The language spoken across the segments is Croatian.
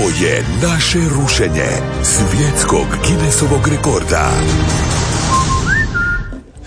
Ovo je naše rušenje svjetskog Guinnessovog rekorda.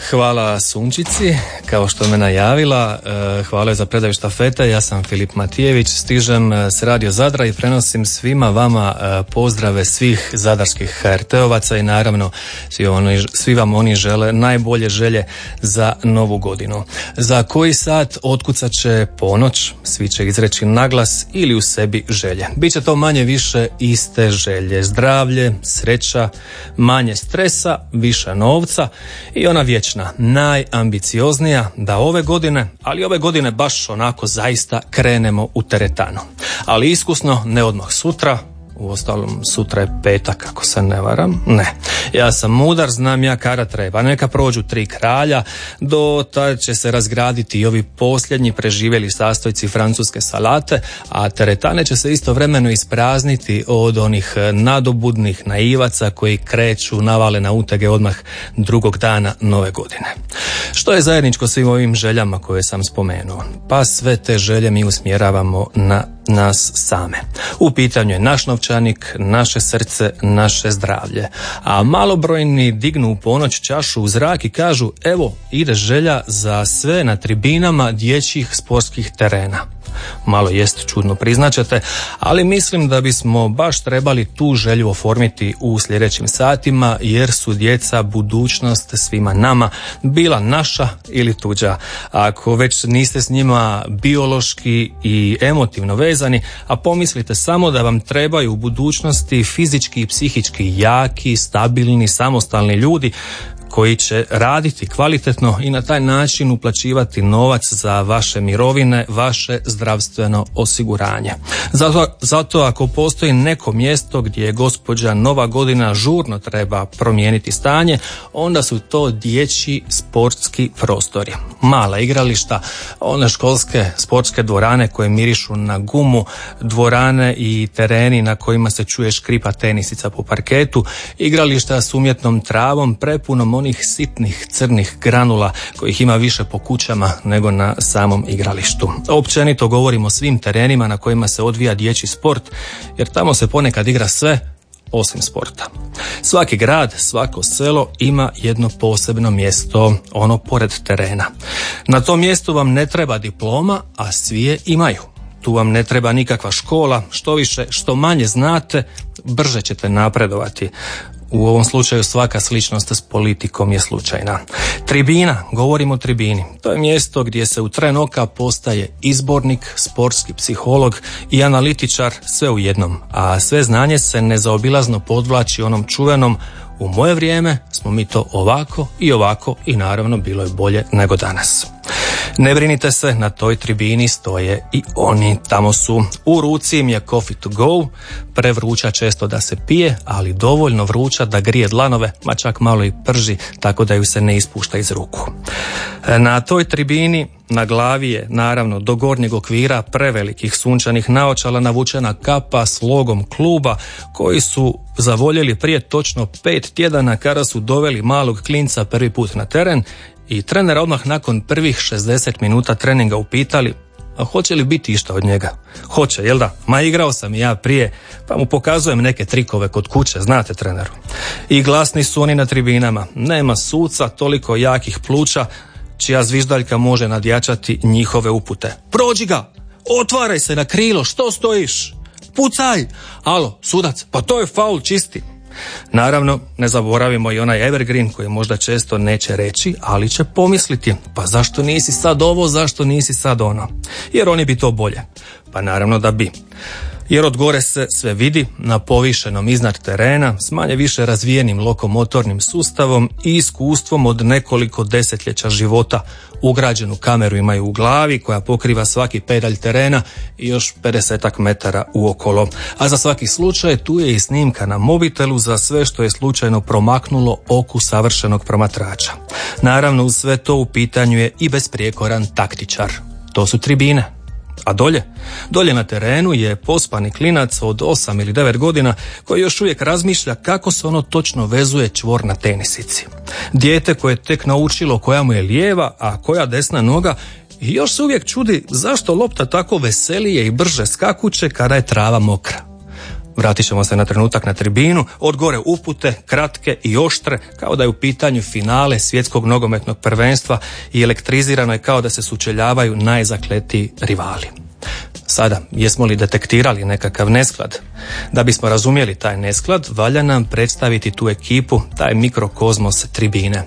Hvala Sunčici, kao što me najavila. E, hvala za predaju štafete. Ja sam Filip Matijević, stižem e, s Radio Zadra i prenosim svima vama e, pozdrave svih zadarskih HRT-ovaca i naravno svi, oni, svi vam oni žele najbolje želje za novu godinu. Za koji sat otkucat će ponoć, svi će izreći naglas ili u sebi želje. Biće to manje više iste želje. Zdravlje, sreća, manje stresa, više novca i ona vječna najambicioznija da ove godine, ali ove godine baš onako zaista krenemo u teretanu. Ali iskusno, ne odmah sutra, u ostalom sutra je petak ako se ne varam. Ne. Ja sam mudar, znam ja kada treba. Neka prođu tri kralja, do tada će se razgraditi i ovi posljednji preživjeli sastojci francuske salate, a teretane će se istovremeno isprazniti od onih nadobudnih naivaca koji kreću navale na utege odmah drugog dana nove godine. Što je zajedničko svim ovim željama koje sam spomenuo? Pa sve te želje mi usmjeravamo na nas same. U pitanju je naš novčanik, naše srce, naše zdravlje. A malobrojni dignu u ponoć čašu u zrak i kažu evo ide želja za sve na tribinama dječjih sportskih terena malo jest čudno priznaćete, ali mislim da bismo baš trebali tu želju oformiti u sljedećim satima jer su djeca budućnost svima nama bila naša ili tuđa. Ako već niste s njima biološki i emotivno vezani, a pomislite samo da vam trebaju u budućnosti fizički i psihički jaki, stabilni, samostalni ljudi koji će raditi kvalitetno i na taj način uplaćivati novac za vaše mirovine, vaše zdravstveno osiguranje. Zato, zato ako postoji neko mjesto gdje je gospođa Nova godina žurno treba promijeniti stanje, onda su to dječji sportski prostori. Mala igrališta, one školske sportske dvorane koje mirišu na gumu, dvorane i tereni na kojima se čuje škripa tenisica po parketu, igrališta s umjetnom travom, prepunom onih sitnih crnih granula kojih ima više po kućama nego na samom igralištu. Općenito govorimo o svim terenima na kojima se odvija dječji sport jer tamo se ponekad igra sve osim sporta. Svaki grad, svako selo ima jedno posebno mjesto, ono pored terena. Na tom mjestu vam ne treba diploma, a svi je imaju. Tu vam ne treba nikakva škola, što više, što manje znate, brže ćete napredovati. U ovom slučaju svaka sličnost s politikom je slučajna. Tribina, govorimo o tribini. To je mjesto gdje se u tren oka postaje izbornik, sportski psiholog i analitičar sve u jednom, a sve znanje se nezaobilazno podvlači onom čuvenom u moje vrijeme smo mi to ovako i ovako i naravno bilo je bolje nego danas. Ne brinite se, na toj tribini stoje i oni. Tamo su. U ruci im je coffee to go, prevruća često da se pije, ali dovoljno vruća da grije dlanove, ma čak malo i prži, tako da ju se ne ispušta iz ruku. Na toj tribini na glavi je, naravno, do gornjeg okvira prevelikih sunčanih naočala navučena kapa s logom kluba koji su zavoljeli prije točno pet tjedana kada su doveli malog klinca prvi put na teren i trenera odmah nakon prvih 60 minuta treninga upitali a hoće li biti išta od njega? Hoće, jel da? Ma igrao sam i ja prije, pa mu pokazujem neke trikove kod kuće, znate treneru. I glasni su oni na tribinama. Nema suca, toliko jakih pluća, čija zviždaljka može nadjačati njihove upute. Prođi ga! Otvaraj se na krilo, što stojiš? Pucaj! Alo, sudac, pa to je faul čisti. Naravno, ne zaboravimo i onaj evergreen koji možda često neće reći, ali će pomisliti, pa zašto nisi sad ovo, zašto nisi sad ono? Jer oni bi to bolje. Pa naravno da bi jer od gore se sve vidi na povišenom iznad terena s manje više razvijenim lokomotornim sustavom i iskustvom od nekoliko desetljeća života. Ugrađenu kameru imaju u glavi koja pokriva svaki pedalj terena i još 50 metara uokolo. A za svaki slučaj tu je i snimka na mobitelu za sve što je slučajno promaknulo oku savršenog promatrača. Naravno uz sve to u pitanju je i besprijekoran taktičar. To su tribine. A dolje? Dolje na terenu je pospani klinac od 8 ili 9 godina koji još uvijek razmišlja kako se ono točno vezuje čvor na tenisici. Dijete koje je tek naučilo koja mu je lijeva, a koja desna noga još se uvijek čudi zašto lopta tako veselije i brže skakuće kada je trava mokra. Vratit ćemo se na trenutak na tribinu, od gore upute, kratke i oštre, kao da je u pitanju finale svjetskog nogometnog prvenstva i elektrizirano je kao da se sučeljavaju najzakletiji rivali. Sada, jesmo li detektirali nekakav nesklad? Da bismo razumjeli taj nesklad, valja nam predstaviti tu ekipu, taj mikrokozmos tribine.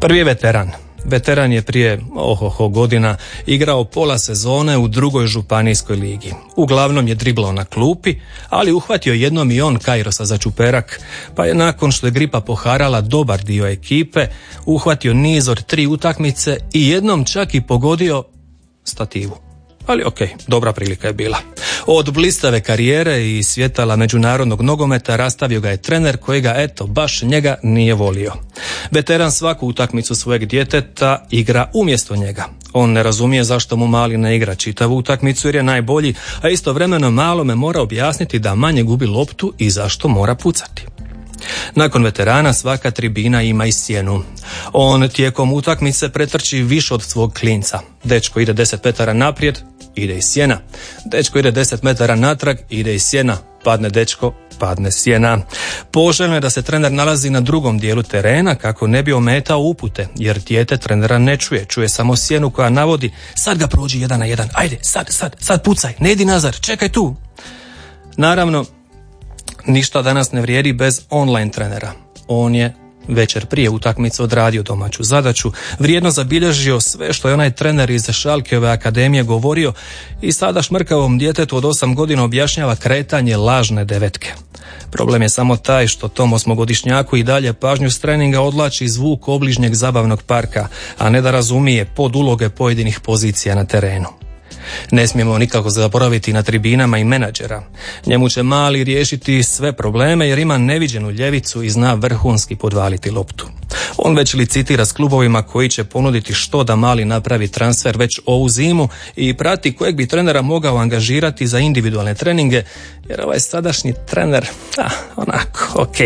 Prvi je veteran, Veteran je prije ohoho godina igrao pola sezone u drugoj županijskoj ligi. Uglavnom je driblao na klupi, ali uhvatio jednom i on Kairosa za čuperak, pa je nakon što je gripa poharala dobar dio ekipe, uhvatio niz od tri utakmice i jednom čak i pogodio stativu ali ok, dobra prilika je bila. Od blistave karijere i svjetala međunarodnog nogometa rastavio ga je trener koji ga, eto, baš njega nije volio. Veteran svaku utakmicu svojeg djeteta igra umjesto njega. On ne razumije zašto mu mali ne igra čitavu utakmicu jer je najbolji, a istovremeno malo me mora objasniti da manje gubi loptu i zašto mora pucati. Nakon veterana svaka tribina ima i sjenu. On tijekom utakmice pretrči više od svog klinca. Dečko ide 10 metara naprijed, ide iz sjena. Dečko ide 10 metara natrag, ide iz sjena. Padne dečko, padne sjena. Poželjno je da se trener nalazi na drugom dijelu terena kako ne bi ometao upute, jer dijete trenera ne čuje, čuje samo sjenu koja navodi sad ga prođi jedan na jedan, ajde, sad, sad, sad pucaj, ne idi nazad, čekaj tu. Naravno, ništa danas ne vrijedi bez online trenera. On je večer prije utakmice odradio domaću zadaću, vrijedno zabilježio sve što je onaj trener iz Šalkeve akademije govorio i sada šmrkavom djetetu od 8 godina objašnjava kretanje lažne devetke. Problem je samo taj što tom osmogodišnjaku i dalje pažnju s treninga odlači zvuk obližnjeg zabavnog parka, a ne da razumije pod uloge pojedinih pozicija na terenu. Ne smijemo nikako zaboraviti na tribinama i menadžera. Njemu će mali riješiti sve probleme jer ima neviđenu ljevicu i zna vrhunski podvaliti loptu. On već licitira s klubovima koji će ponuditi što da mali napravi transfer već ovu zimu i prati kojeg bi trenera mogao angažirati za individualne treninge jer ovaj sadašnji trener, ah, onako, ok.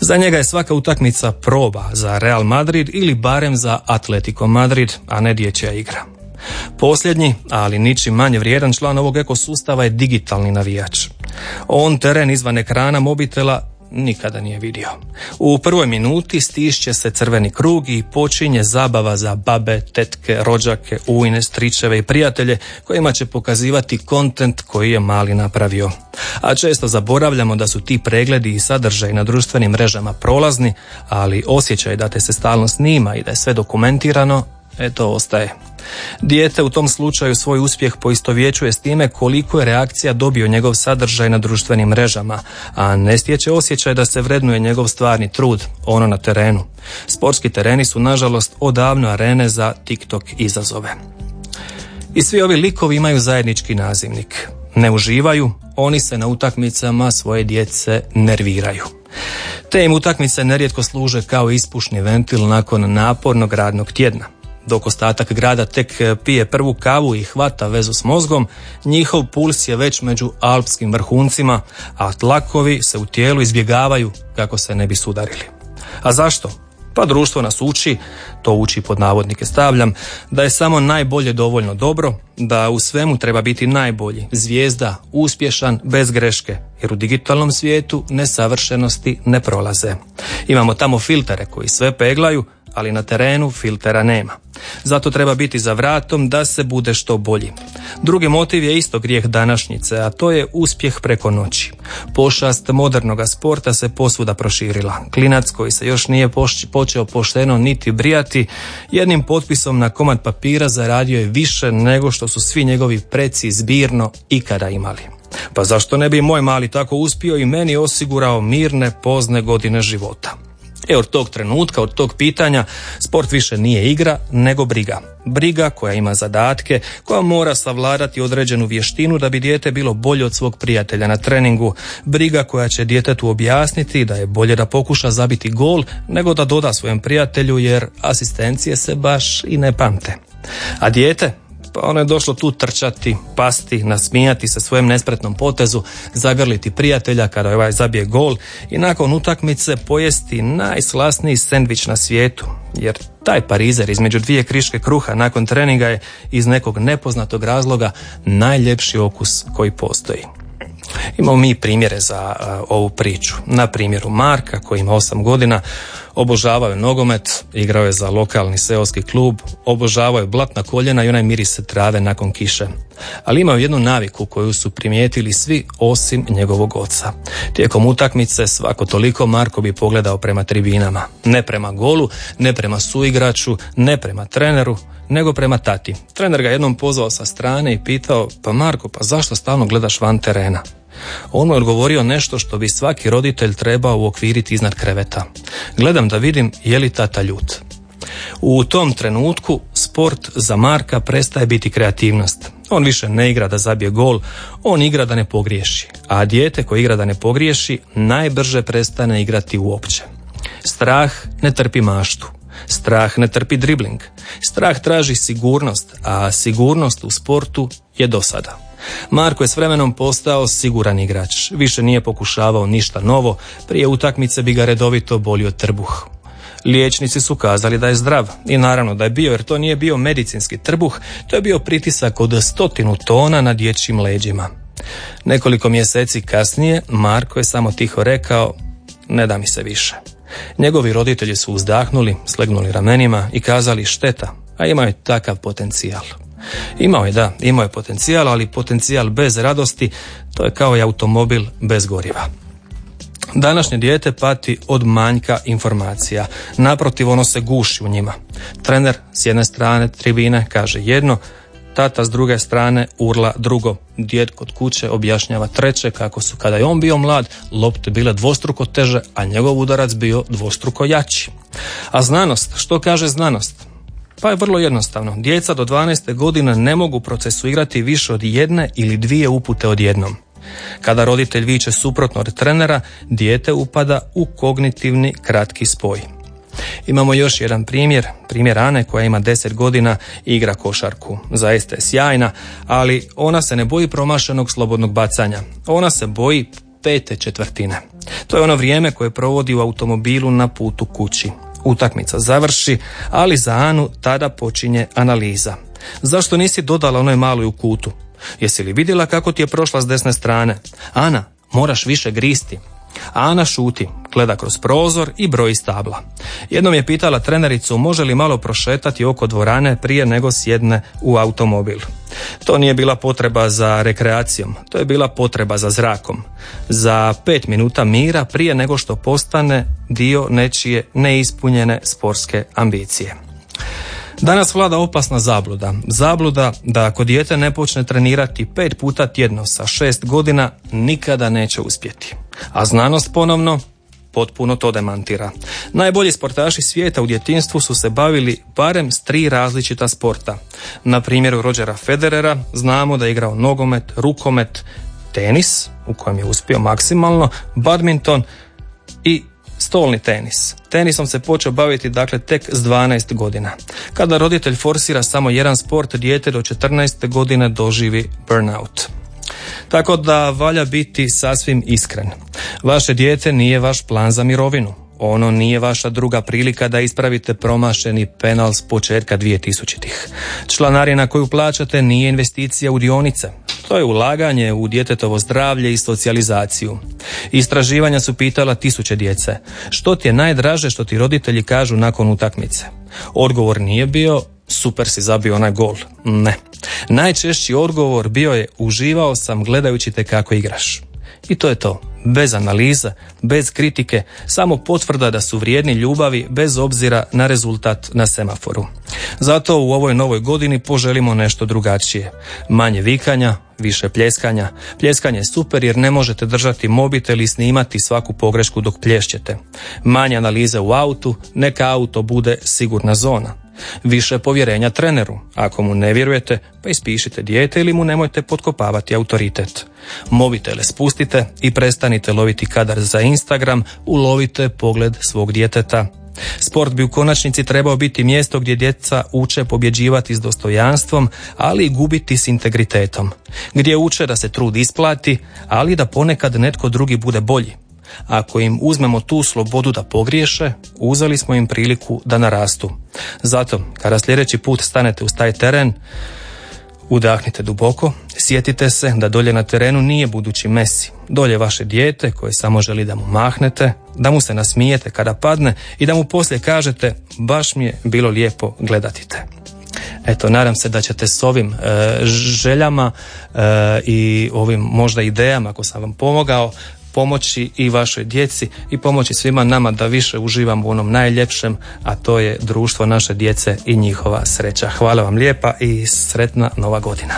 Za njega je svaka utakmica proba za Real Madrid ili barem za Atletico Madrid, a ne dječja igra. Posljednji, ali ničim manje vrijedan član ovog ekosustava je digitalni navijač. On teren izvan ekrana mobitela nikada nije vidio. U prvoj minuti stišće se crveni krug i počinje zabava za babe, tetke, rođake, ujne, stričeve i prijatelje kojima će pokazivati kontent koji je mali napravio. A često zaboravljamo da su ti pregledi i sadržaj na društvenim mrežama prolazni, ali osjećaj da te se stalno snima i da je sve dokumentirano, eto ostaje. Dijete u tom slučaju svoj uspjeh poistovjećuje s time koliko je reakcija dobio njegov sadržaj na društvenim mrežama, a ne stječe osjećaj da se vrednuje njegov stvarni trud, ono na terenu. Sportski tereni su nažalost odavno arene za TikTok izazove. I svi ovi likovi imaju zajednički nazivnik. Ne uživaju, oni se na utakmicama svoje djece nerviraju. Te im utakmice nerijetko služe kao ispušni ventil nakon napornog radnog tjedna dok ostatak grada tek e, pije prvu kavu i hvata vezu s mozgom, njihov puls je već među alpskim vrhuncima, a tlakovi se u tijelu izbjegavaju kako se ne bi sudarili. A zašto? Pa društvo nas uči, to uči pod navodnike stavljam, da je samo najbolje dovoljno dobro, da u svemu treba biti najbolji, zvijezda, uspješan, bez greške, jer u digitalnom svijetu nesavršenosti ne prolaze. Imamo tamo filtere koji sve peglaju, ali na terenu filtera nema. Zato treba biti za vratom da se bude što bolji. Drugi motiv je isto grijeh današnjice, a to je uspjeh preko noći. Pošast modernog sporta se posvuda proširila. Klinac koji se još nije počeo pošteno niti brijati, jednim potpisom na komad papira zaradio je više nego što su svi njegovi preci zbirno ikada imali. Pa zašto ne bi moj mali tako uspio i meni osigurao mirne pozne godine života? E od tog trenutka, od tog pitanja, sport više nije igra, nego briga. Briga koja ima zadatke, koja mora savladati određenu vještinu da bi dijete bilo bolje od svog prijatelja na treningu. Briga koja će djetetu objasniti da je bolje da pokuša zabiti gol nego da doda svojem prijatelju jer asistencije se baš i ne pamte. A dijete, pa ono je došlo tu trčati, pasti, nasmijati se svojem nespretnom potezu, zagrliti prijatelja kada ovaj zabije gol i nakon utakmice pojesti najslasniji sendvič na svijetu, jer taj parizer između dvije kriške kruha nakon treninga je iz nekog nepoznatog razloga najljepši okus koji postoji. Imamo mi primjere za ovu priču. Na primjeru Marka koji ima 8 godina, obožavao je nogomet, igrao je za lokalni seoski klub, obožavao je blatna koljena i onaj miris trave nakon kiše. Ali imao jednu naviku koju su primijetili svi osim njegovog oca. Tijekom utakmice svako toliko Marko bi pogledao prema tribinama. Ne prema golu, ne prema suigraču, ne prema treneru, nego prema tati. Trener ga jednom pozvao sa strane i pitao, pa Marko, pa zašto stalno gledaš van terena? On mu je odgovorio nešto što bi svaki roditelj trebao uokviriti iznad kreveta. Gledam da vidim je li tata ljut. U tom trenutku sport za Marka prestaje biti kreativnost. On više ne igra da zabije gol, on igra da ne pogriješi. A dijete koje igra da ne pogriješi najbrže prestane igrati uopće. Strah ne trpi maštu. Strah ne trpi dribling. Strah traži sigurnost, a sigurnost u sportu je dosada. Marko je s vremenom postao siguran igrač. Više nije pokušavao ništa novo, prije utakmice bi ga redovito bolio trbuh. Liječnici su kazali da je zdrav i naravno da je bio jer to nije bio medicinski trbuh, to je bio pritisak od stotinu tona na dječjim leđima. Nekoliko mjeseci kasnije Marko je samo tiho rekao ne da mi se više. Njegovi roditelji su uzdahnuli, slegnuli ramenima i kazali šteta, a imao je takav potencijal. Imao je, da, imao je potencijal, ali potencijal bez radosti, to je kao i automobil bez goriva. Današnje dijete pati od manjka informacija. Naprotiv, ono se guši u njima. Trener s jedne strane tribine kaže jedno, tata s druge strane urla drugo. Djed kod kuće objašnjava treće kako su kada je on bio mlad lopte bile dvostruko teže, a njegov udarac bio dvostruko jači. A znanost, što kaže znanost? Pa je vrlo jednostavno. Djeca do 12. godine ne mogu procesuirati više od jedne ili dvije upute odjednom. Kada roditelj viče suprotno od trenera, dijete upada u kognitivni kratki spoj. Imamo još jedan primjer, primjer Ane koja ima 10 godina i igra košarku. Zaista je sjajna, ali ona se ne boji promašenog slobodnog bacanja. Ona se boji pete četvrtine. To je ono vrijeme koje provodi u automobilu na putu kući. Utakmica završi, ali za Anu tada počinje analiza. Zašto nisi dodala onoj maloj u kutu? Jesi li vidjela kako ti je prošla s desne strane? Ana, moraš više gristi. Ana šuti, gleda kroz prozor i broji stabla. Jednom je pitala trenericu može li malo prošetati oko dvorane prije nego sjedne u automobil. To nije bila potreba za rekreacijom, to je bila potreba za zrakom. Za pet minuta mira prije nego što postane dio nečije neispunjene sportske ambicije. Danas vlada opasna zabluda. Zabluda da ako dijete ne počne trenirati pet puta tjedno sa šest godina, nikada neće uspjeti. A znanost ponovno potpuno to demantira. Najbolji sportaši svijeta u djetinstvu su se bavili barem s tri različita sporta. Na primjeru Rodgera Federera znamo da je igrao nogomet, rukomet, tenis, u kojem je uspio maksimalno, badminton i stolni tenis. Tenisom se počeo baviti dakle tek s 12 godina. Kada roditelj forsira samo jedan sport, dijete do 14. godine doživi burnout. Tako da valja biti sasvim iskren. Vaše dijete nije vaš plan za mirovinu. Ono nije vaša druga prilika da ispravite promašeni penal s početka 2000-ih. Članarina koju plaćate nije investicija u dionice. To je ulaganje u djetetovo zdravlje i socijalizaciju. Istraživanja su pitala tisuće djece. Što ti je najdraže što ti roditelji kažu nakon utakmice? Odgovor nije bio super si zabio onaj gol. Ne. Najčešći odgovor bio je uživao sam gledajući te kako igraš. I to je to. Bez analiza, bez kritike, samo potvrda da su vrijedni ljubavi bez obzira na rezultat na semaforu. Zato u ovoj novoj godini poželimo nešto drugačije. Manje vikanja, više pljeskanja. Pljeskanje je super jer ne možete držati mobitel i snimati svaku pogrešku dok plješćete. Manje analize u autu, neka auto bude sigurna zona. Više povjerenja treneru. Ako mu ne vjerujete, pa ispišite dijete ili mu nemojte potkopavati autoritet. Mobitele spustite i prestanite loviti kadar za Instagram, ulovite pogled svog djeteta. Sport bi u konačnici trebao biti mjesto gdje djeca uče pobjeđivati s dostojanstvom, ali i gubiti s integritetom. Gdje uče da se trud isplati, ali da ponekad netko drugi bude bolji. Ako im uzmemo tu slobodu da pogriješe, uzeli smo im priliku da narastu. Zato, kada sljedeći put stanete uz taj teren, Udahnite duboko, sjetite se da dolje na terenu nije budući Mesi, dolje vaše dijete koje samo želi da mu mahnete, da mu se nasmijete kada padne i da mu poslije kažete baš mi je bilo lijepo gledati te. Eto, nadam se da ćete s ovim e, željama e, i ovim možda idejama ako sam vam pomogao pomoći i vašoj djeci i pomoći svima nama da više uživamo u onom najljepšem, a to je društvo naše djece i njihova sreća. Hvala vam lijepa i sretna nova godina.